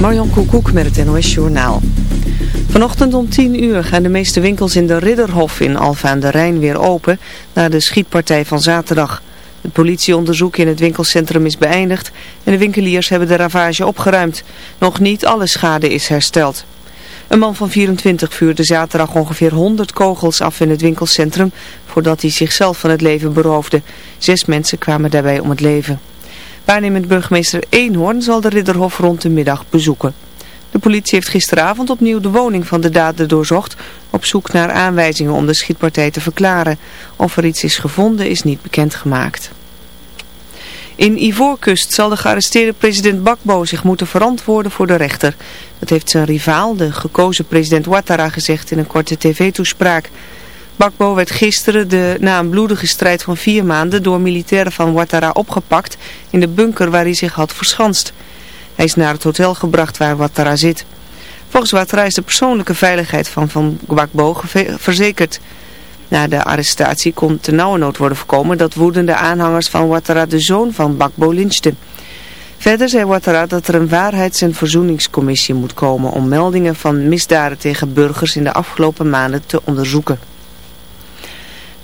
Marjan Koekoek met het NOS Journaal. Vanochtend om 10 uur gaan de meeste winkels in de Ridderhof in Alfa aan de Rijn weer open na de schietpartij van zaterdag. Het politieonderzoek in het winkelcentrum is beëindigd en de winkeliers hebben de ravage opgeruimd. Nog niet alle schade is hersteld. Een man van 24 vuurde zaterdag ongeveer 100 kogels af in het winkelcentrum voordat hij zichzelf van het leven beroofde. Zes mensen kwamen daarbij om het leven. Waarnemend burgemeester Eenhoorn zal de Ridderhof rond de middag bezoeken. De politie heeft gisteravond opnieuw de woning van de dader doorzocht op zoek naar aanwijzingen om de schietpartij te verklaren. Of er iets is gevonden is niet bekendgemaakt. In Ivoorkust zal de gearresteerde president Bakbo zich moeten verantwoorden voor de rechter. Dat heeft zijn rivaal, de gekozen president Ouattara, gezegd in een korte tv-toespraak. Bakbo werd gisteren de, na een bloedige strijd van vier maanden door militairen van Ouattara opgepakt in de bunker waar hij zich had verschanst. Hij is naar het hotel gebracht waar Ouattara zit. Volgens Ouattara is de persoonlijke veiligheid van Van Gbagbo verzekerd. Na de arrestatie kon nood worden voorkomen dat woedende aanhangers van Ouattara de zoon van Bakbo lynchten. Verder zei Ouattara dat er een waarheids- en verzoeningscommissie moet komen om meldingen van misdaden tegen burgers in de afgelopen maanden te onderzoeken.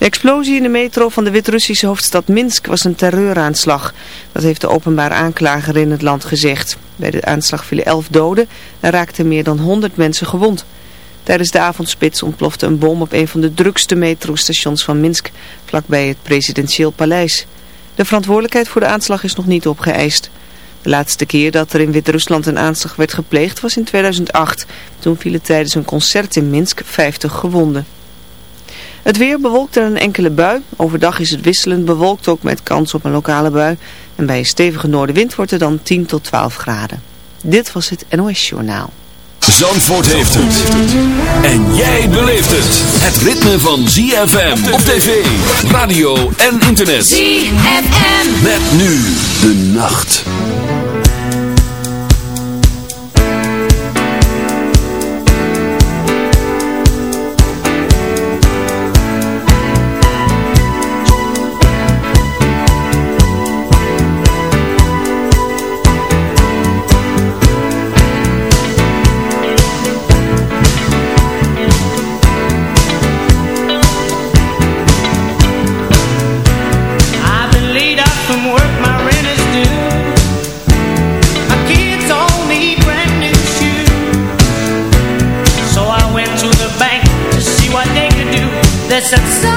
De explosie in de metro van de Wit-Russische hoofdstad Minsk was een terreuraanslag. Dat heeft de openbaar aanklager in het land gezegd. Bij de aanslag vielen elf doden en raakten meer dan 100 mensen gewond. Tijdens de avondspits ontplofte een bom op een van de drukste metrostations van Minsk, vlakbij het presidentieel paleis. De verantwoordelijkheid voor de aanslag is nog niet opgeëist. De laatste keer dat er in Wit-Rusland een aanslag werd gepleegd was in 2008. Toen vielen tijdens een concert in Minsk 50 gewonden. Het weer bewolkt en een enkele bui. Overdag is het wisselend bewolkt ook met kans op een lokale bui. En bij een stevige noordenwind wordt het dan 10 tot 12 graden. Dit was het NOS Journaal. Zandvoort heeft het. En jij beleeft het. Het ritme van ZFM op tv, radio en internet. ZFM. Met nu de nacht. upset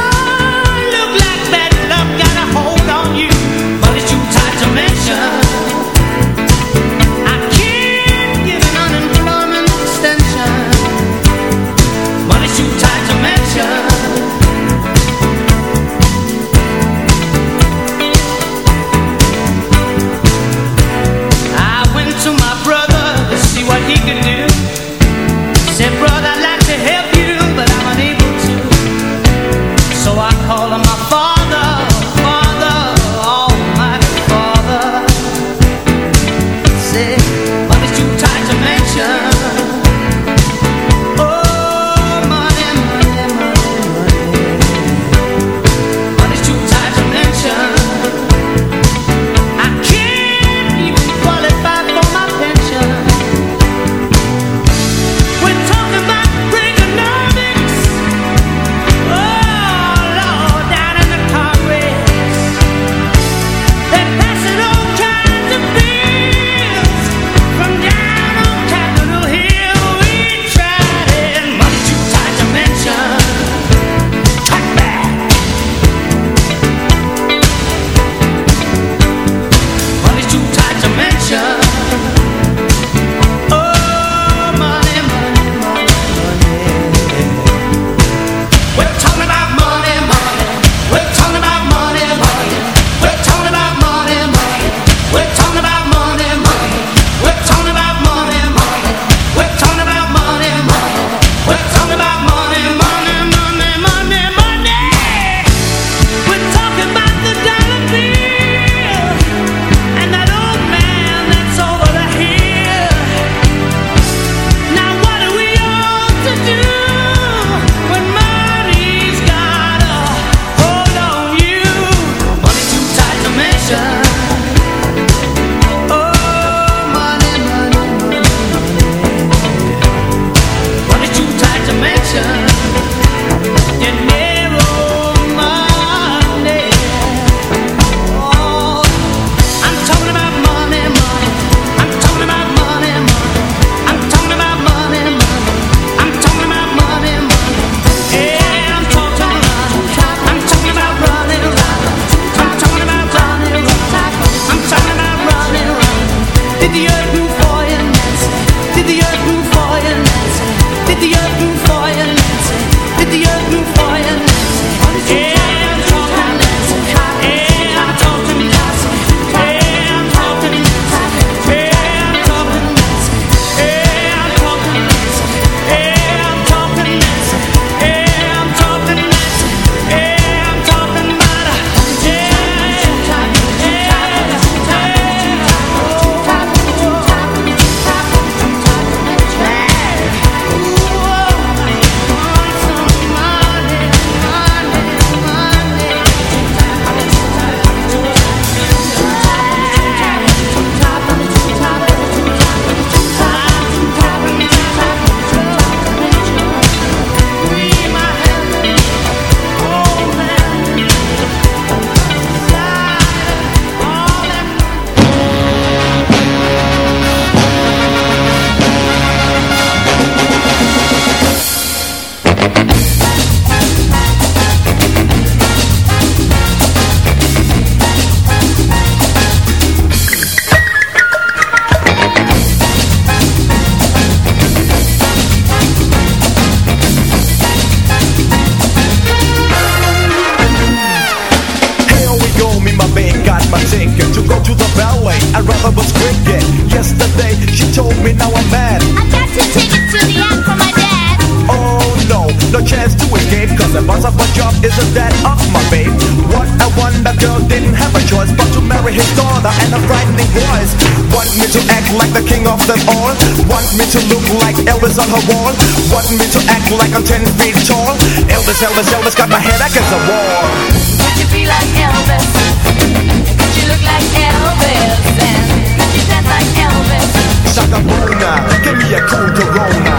Bona, give me a cool Corona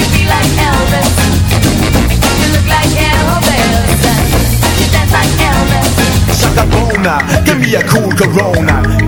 you be like Elvis? You look like Elvis? You dance like Elvis? Give me a cool Corona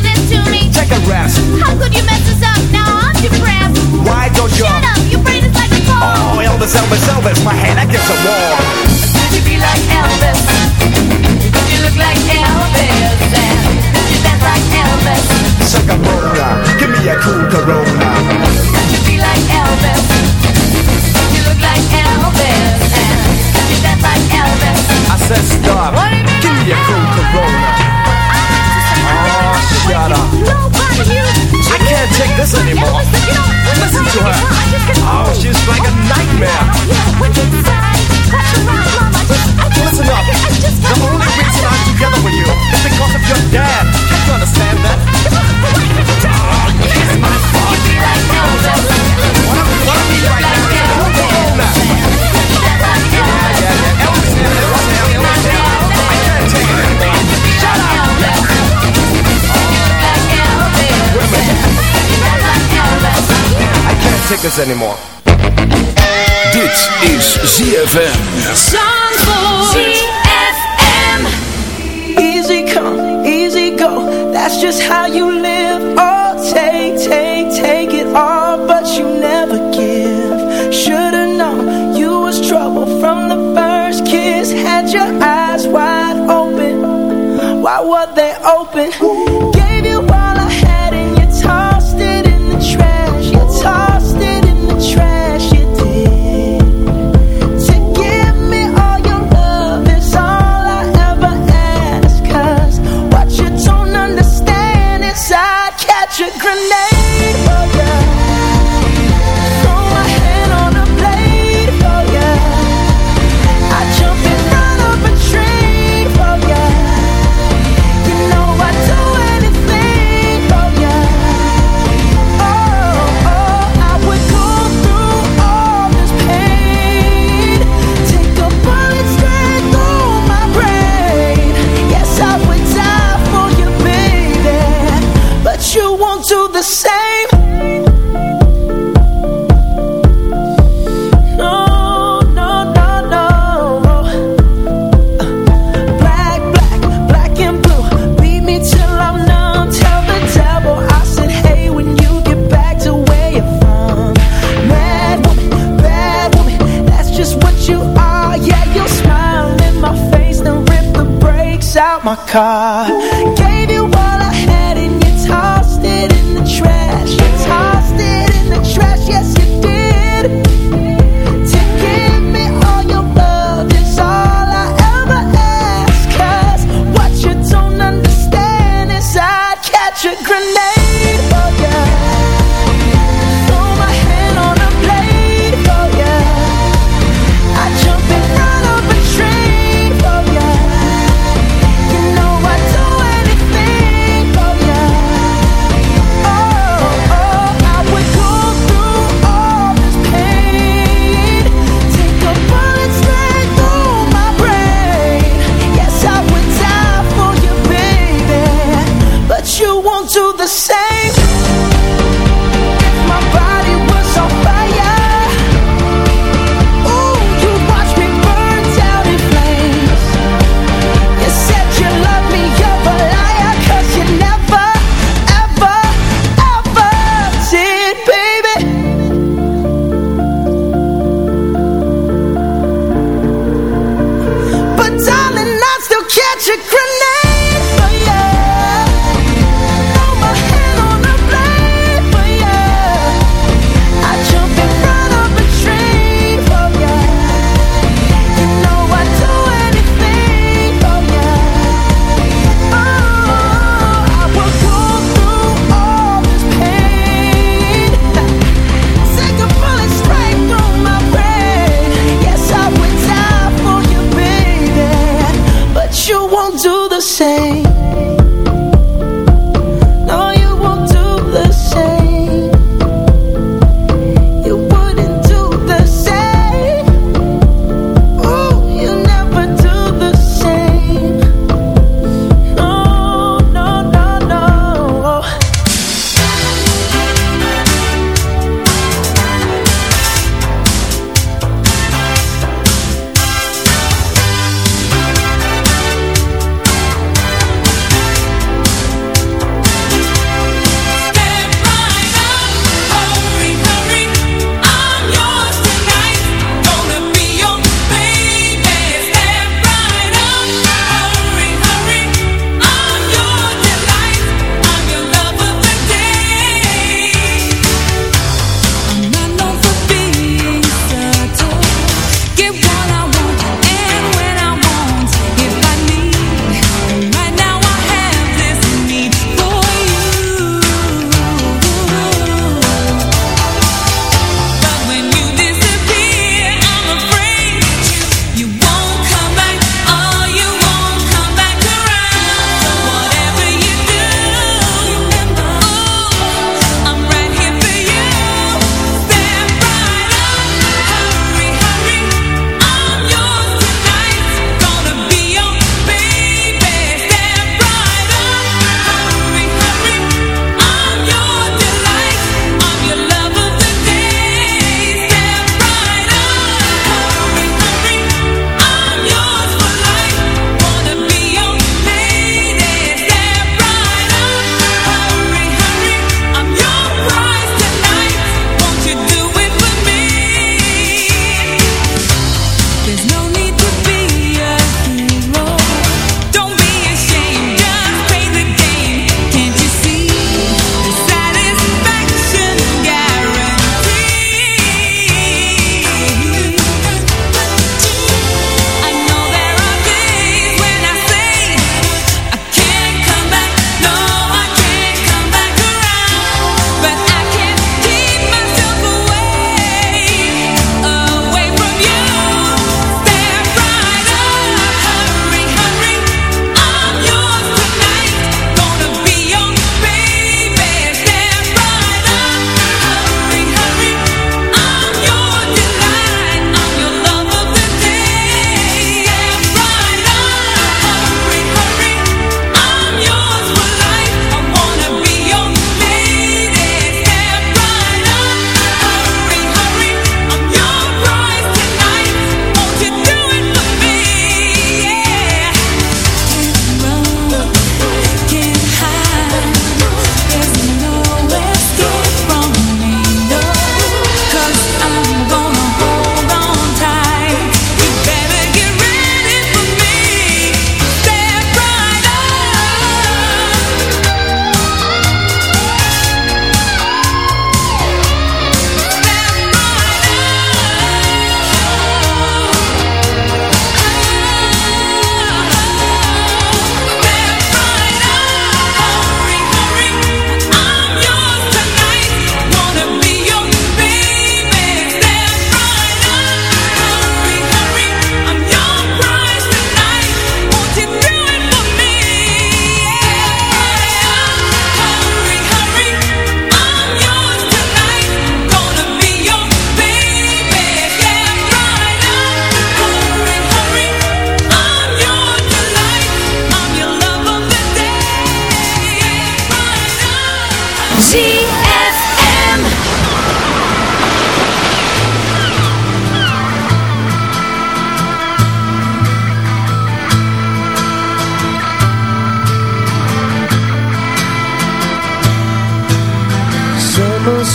me? take a rest. How could you mess us up? Now I'm depressed. Why don't you? Shut up, your brain is like a ball. Oh, Elvis, Elvis, Elvis, my hand against the wall. Could you be like Elvis? Could you look like Elvis? And could you dance like Elvis? Suck a Corona, give me a cool Corona. Could you be like Elvis? Could you look like Elvis? And could you dance like Elvis? I said stop. What do you mean give me a cool Corona. Shut. I can't take this anymore. Listen to her. Oh, she's like a nightmare. Listen up. The only reason I'm together with you is because of your dad. Can't you understand that? Ah, oh, kiss my butt. What am what am I right now? I this anymore. Dit is ZFM. ZFM. Easy come, easy go. That's just how you live. Car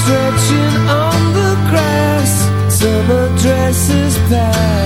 stretching on the grass Summer dresses pass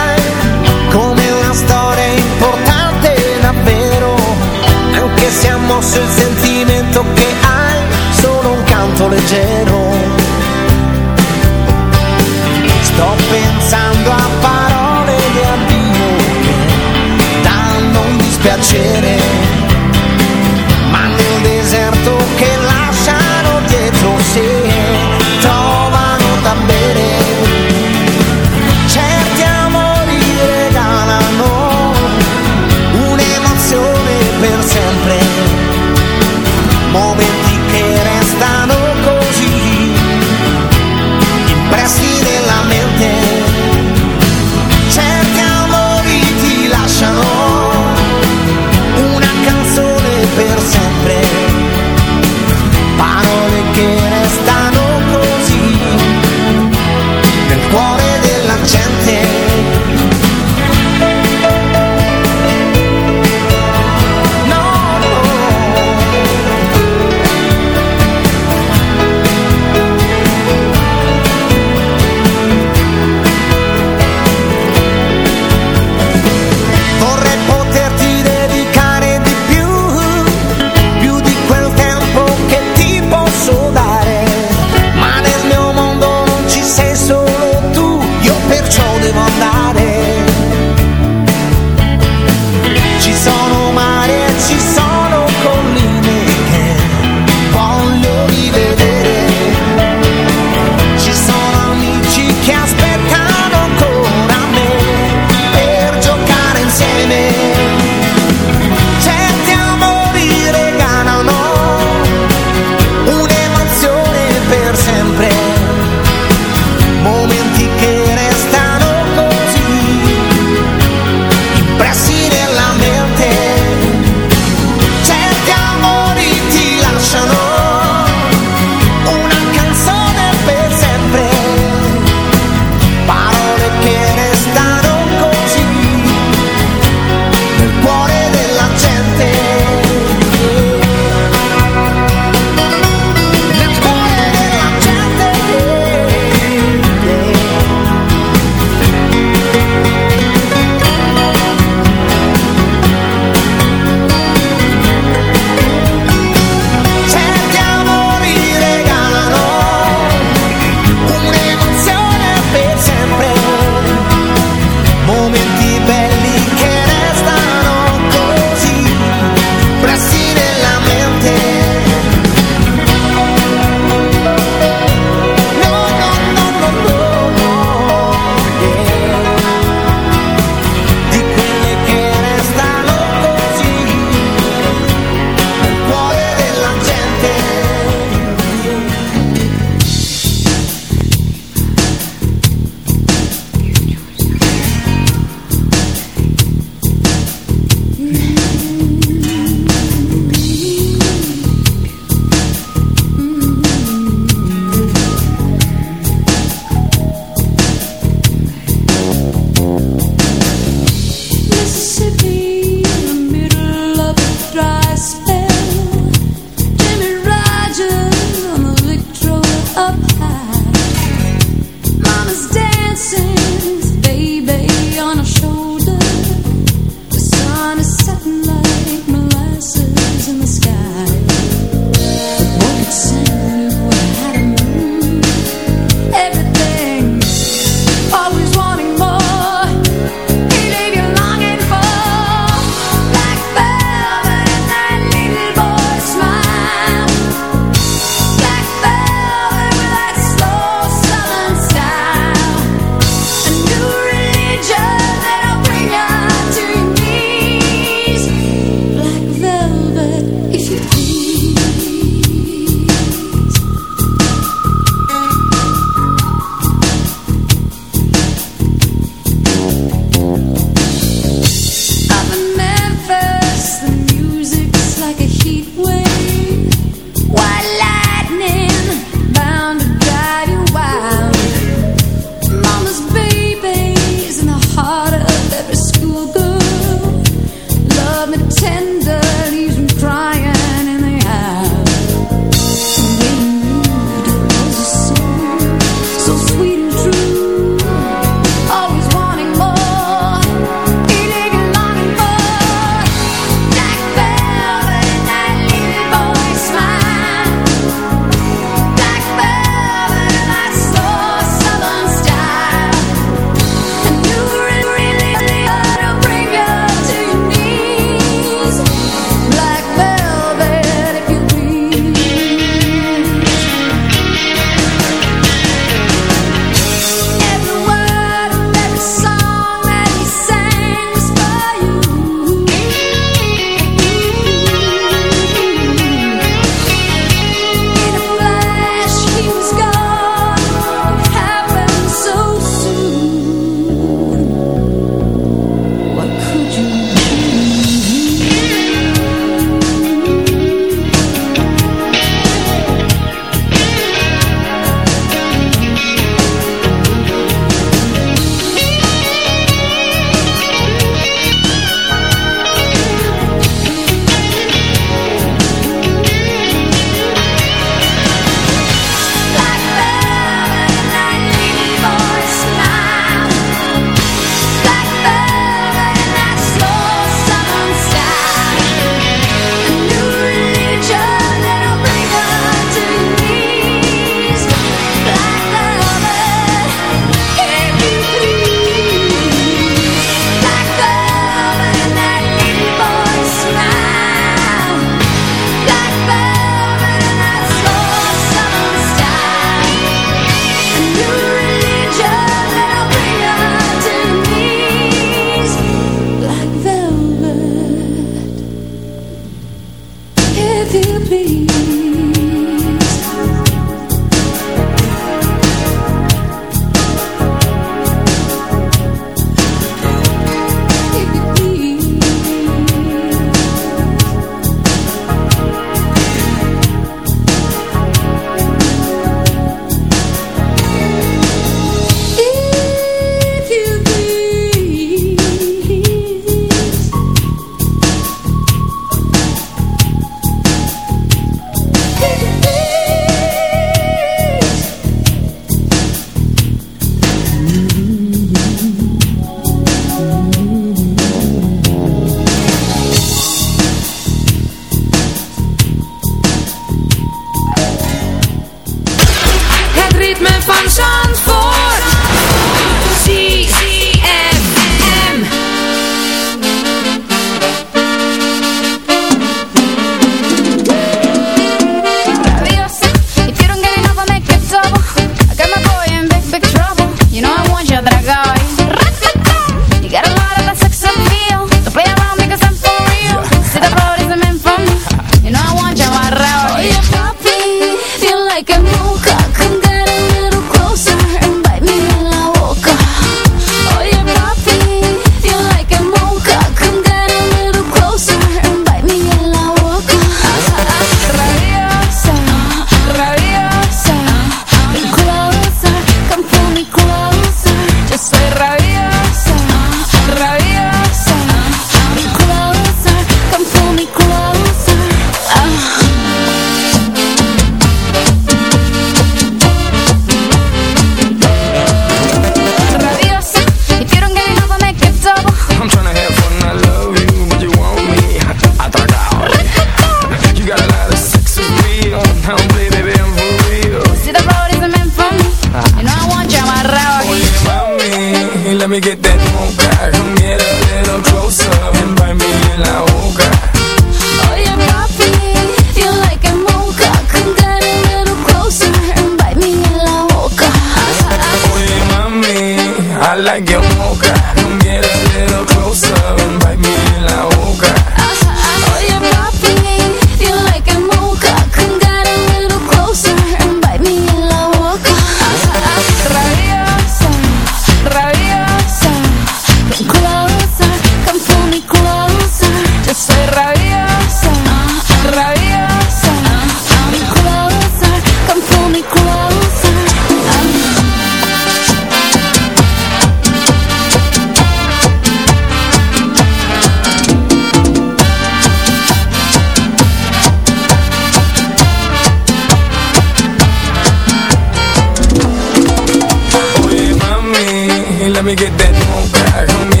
I me get that we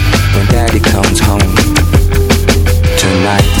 when Daddy comes home tonight.